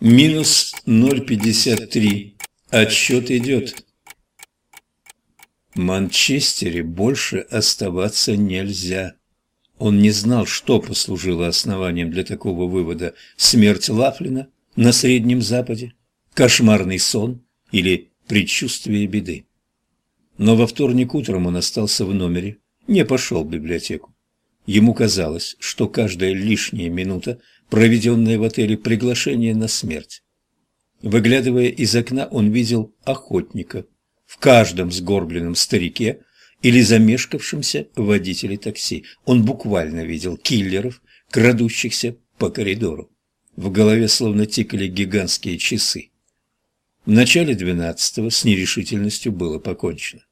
Минус 0,53. Отсчет идет. Манчестере больше оставаться нельзя. Он не знал, что послужило основанием для такого вывода. Смерть Лафлина на Среднем Западе, кошмарный сон или предчувствие беды. Но во вторник утром он остался в номере, не пошел в библиотеку. Ему казалось, что каждая лишняя минута, проведенная в отеле, приглашение на смерть. Выглядывая из окна, он видел охотника в каждом сгорбленном старике или замешкавшемся водителе такси. Он буквально видел киллеров, крадущихся по коридору. В голове словно тикали гигантские часы. В начале двенадцатого с нерешительностью было покончено.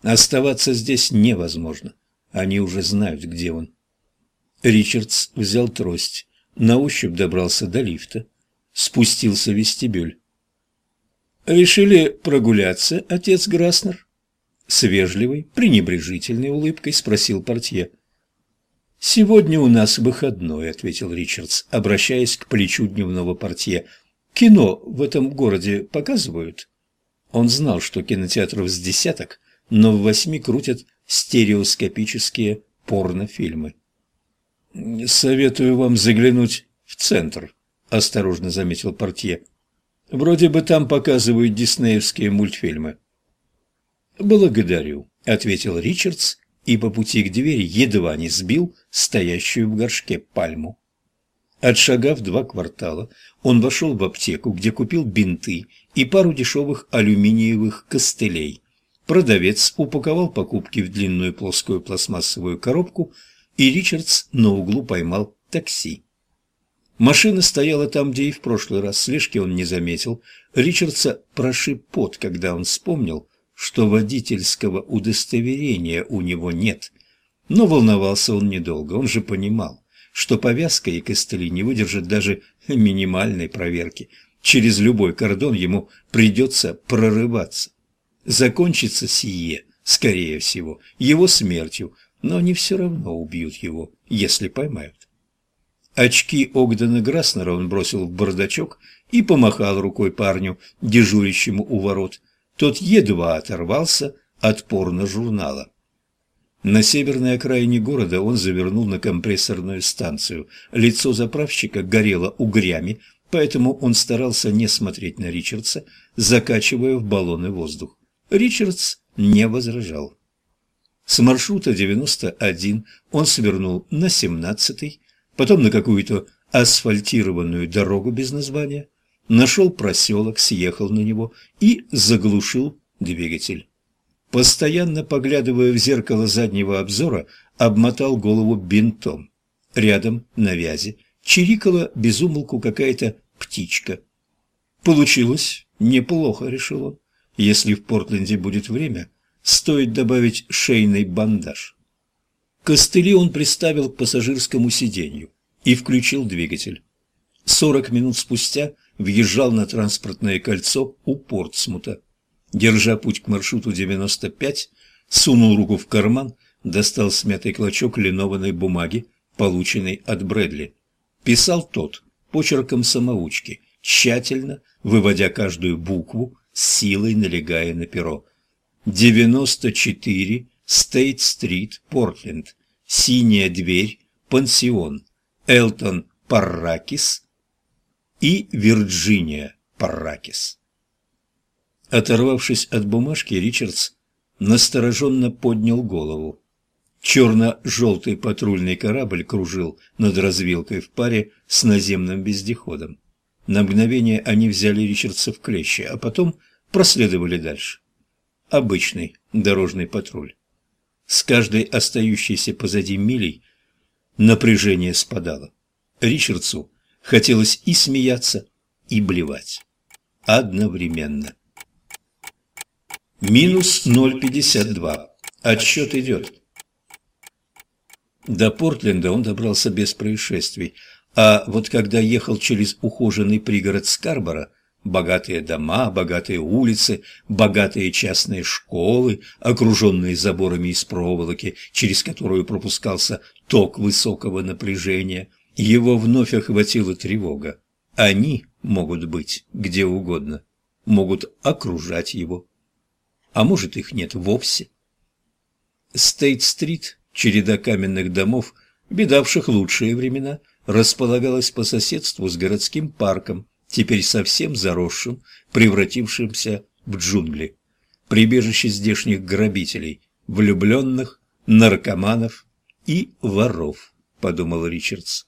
Оставаться здесь невозможно. Они уже знают, где он. Ричардс взял трость, на ощупь добрался до лифта, спустился в вестибюль. «Решили прогуляться, отец Граснер?» С вежливой, пренебрежительной улыбкой спросил портье. «Сегодня у нас выходной», — ответил Ричардс, обращаясь к плечу дневного портье. «Кино в этом городе показывают?» Он знал, что кинотеатров с десяток, но в восьми крутят стереоскопические порнофильмы. «Советую вам заглянуть в центр», — осторожно заметил портье. Вроде бы там показывают диснеевские мультфильмы. «Благодарю», — ответил Ричардс и по пути к двери едва не сбил стоящую в горшке пальму. Отшагав два квартала, он вошел в аптеку, где купил бинты и пару дешевых алюминиевых костылей. Продавец упаковал покупки в длинную плоскую пластмассовую коробку, и Ричардс на углу поймал такси. Машина стояла там, где и в прошлый раз. Слежки он не заметил. Ричардса прошиб пот, когда он вспомнил, что водительского удостоверения у него нет. Но волновался он недолго. Он же понимал, что повязка и костыли не выдержат даже минимальной проверки. Через любой кордон ему придется прорываться. Закончится сие, скорее всего, его смертью, но они все равно убьют его, если поймают. Очки Огдена Граснера он бросил в бардачок и помахал рукой парню, дежурящему у ворот. Тот едва оторвался от порно-журнала. На северной окраине города он завернул на компрессорную станцию. Лицо заправщика горело угрями, поэтому он старался не смотреть на Ричардса, закачивая в баллоны воздух. Ричардс не возражал. С маршрута 91 он свернул на 17-й, потом на какую-то асфальтированную дорогу без названия, нашел проселок, съехал на него и заглушил двигатель. Постоянно поглядывая в зеркало заднего обзора, обмотал голову бинтом. Рядом, на вязи, чирикала безумолку какая-то птичка. Получилось неплохо, решил он. Если в Портленде будет время, стоит добавить шейный бандаж. Костыли он приставил к пассажирскому сиденью и включил двигатель. Сорок минут спустя въезжал на транспортное кольцо у Портсмута. Держа путь к маршруту 95, сунул руку в карман, достал смятый клочок линованной бумаги, полученной от Брэдли. Писал тот почерком самоучки, тщательно выводя каждую букву, силой налегая на перо. «94 Стейт-стрит, Портленд. Синяя дверь, пансион. Элтон Парракис и Вирджиния Парракис. Оторвавшись от бумажки, Ричардс настороженно поднял голову. Черно-желтый патрульный корабль кружил над развилкой в паре с наземным вездеходом. На мгновение они взяли Ричардса в клещи, а потом проследовали дальше. Обычный дорожный патруль. С каждой остающейся позади милей напряжение спадало. Ричардсу хотелось и смеяться, и блевать. Одновременно. Минус 0,52. Отсчет идет. До Портленда он добрался без происшествий, а вот когда ехал через ухоженный пригород Скарбора, Богатые дома, богатые улицы, богатые частные школы, окруженные заборами из проволоки, через которую пропускался ток высокого напряжения. Его вновь охватила тревога. Они могут быть где угодно, могут окружать его. А может, их нет вовсе. Стейт-стрит, череда каменных домов, видавших лучшие времена, располагалась по соседству с городским парком, теперь совсем заросшим, превратившимся в джунгли. Прибежище здешних грабителей, влюбленных, наркоманов и воров, подумал Ричардс.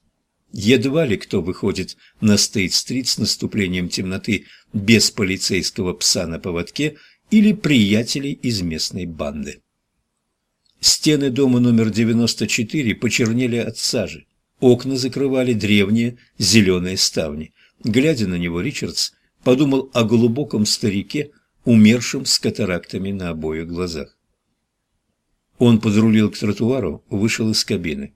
Едва ли кто выходит на Стейт-стрит с наступлением темноты без полицейского пса на поводке или приятелей из местной банды. Стены дома номер 94 почернели от сажи. Окна закрывали древние зеленые ставни. Глядя на него, Ричардс подумал о глубоком старике, умершем с катарактами на обоих глазах. Он подрулил к тротуару, вышел из кабины.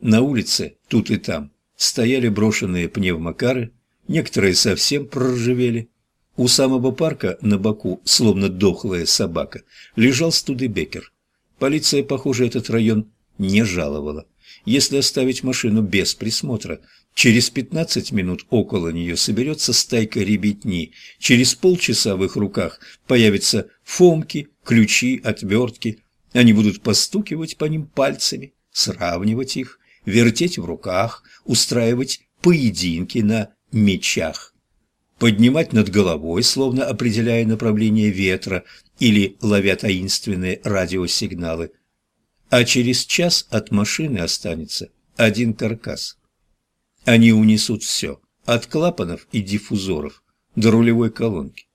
На улице, тут и там, стояли брошенные пневмокары, некоторые совсем проржавели. У самого парка на боку, словно дохлая собака, лежал Студебекер. Полиция, похоже, этот район не жаловала. Если оставить машину без присмотра, через пятнадцать минут около нее соберется стайка ребятни. Через полчаса в их руках появятся фомки, ключи, отвертки. Они будут постукивать по ним пальцами, сравнивать их, вертеть в руках, устраивать поединки на мечах, поднимать над головой, словно определяя направление ветра или ловя таинственные радиосигналы. А через час от машины останется один каркас. Они унесут все, от клапанов и диффузоров до рулевой колонки.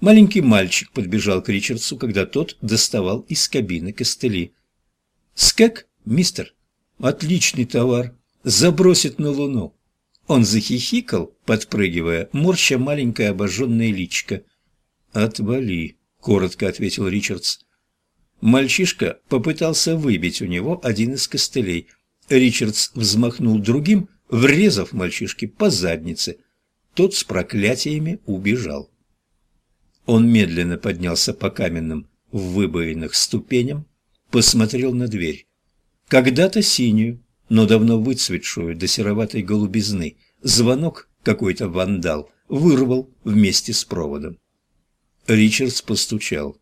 Маленький мальчик подбежал к Ричардсу, когда тот доставал из кабины костыли. «Скэк, мистер?» Отличный товар. Забросит на луну. Он захихикал, подпрыгивая, морща маленькое обожженное личико. «Отвали», — коротко ответил Ричардс. Мальчишка попытался выбить у него один из костылей. Ричардс взмахнул другим, врезав мальчишке по заднице. Тот с проклятиями убежал. Он медленно поднялся по каменным в ступеням, посмотрел на дверь когда-то синюю, но давно выцветшую до сероватой голубизны. Звонок какой-то вандал вырвал вместе с проводом. Ричардс постучал.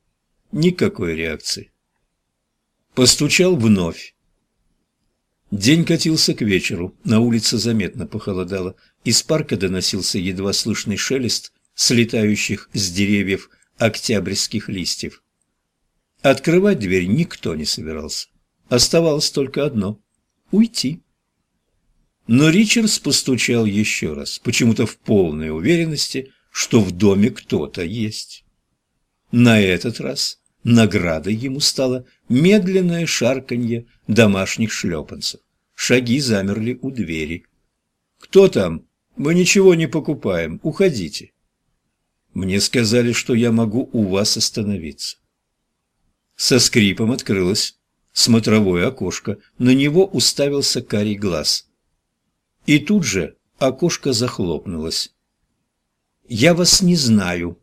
Никакой реакции. Постучал вновь. День катился к вечеру, на улице заметно похолодало. Из парка доносился едва слышный шелест слетающих с деревьев октябрьских листьев. Открывать дверь никто не собирался. Оставалось только одно — уйти. Но Ричардс постучал еще раз, почему-то в полной уверенности, что в доме кто-то есть. На этот раз наградой ему стало медленное шарканье домашних шлепанцев. Шаги замерли у двери. «Кто там? Мы ничего не покупаем. Уходите». «Мне сказали, что я могу у вас остановиться». Со скрипом открылась смотровое окошко, на него уставился карий глаз. И тут же окошко захлопнулось. «Я вас не знаю»,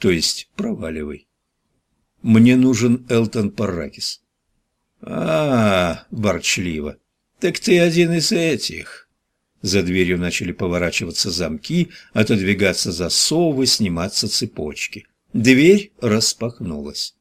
то есть проваливай. «Мне нужен Элтон Парракис». «А, -а, -а ворчливо, так ты один из этих». За дверью начали поворачиваться замки, отодвигаться засовы, сниматься цепочки. Дверь распахнулась.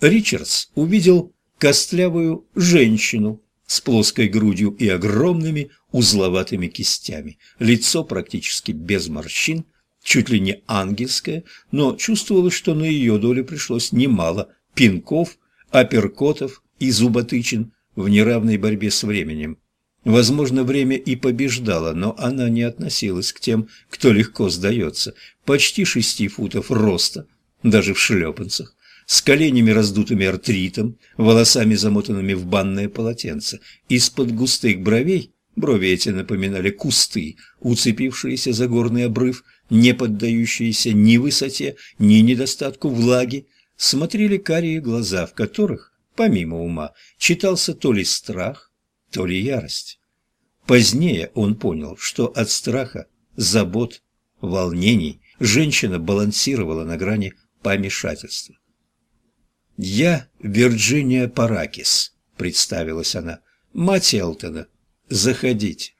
Ричардс увидел костлявую женщину с плоской грудью и огромными узловатыми кистями, лицо практически без морщин, чуть ли не ангельское, но чувствовалось, что на ее долю пришлось немало пинков, апперкотов и зуботычин в неравной борьбе с временем. Возможно, время и побеждало, но она не относилась к тем, кто легко сдается. Почти шести футов роста, даже в шлепанцах, с коленями раздутыми артритом, волосами замотанными в банное полотенце. Из-под густых бровей, брови эти напоминали кусты, уцепившиеся за горный обрыв, не поддающиеся ни высоте, ни недостатку влаги, смотрели карие глаза, в которых, помимо ума, читался то ли страх, то ли ярость. Позднее он понял, что от страха, забот, волнений женщина балансировала на грани помешательства. «Я Вирджиния Паракис», — представилась она. «Мать Элтона. Заходите».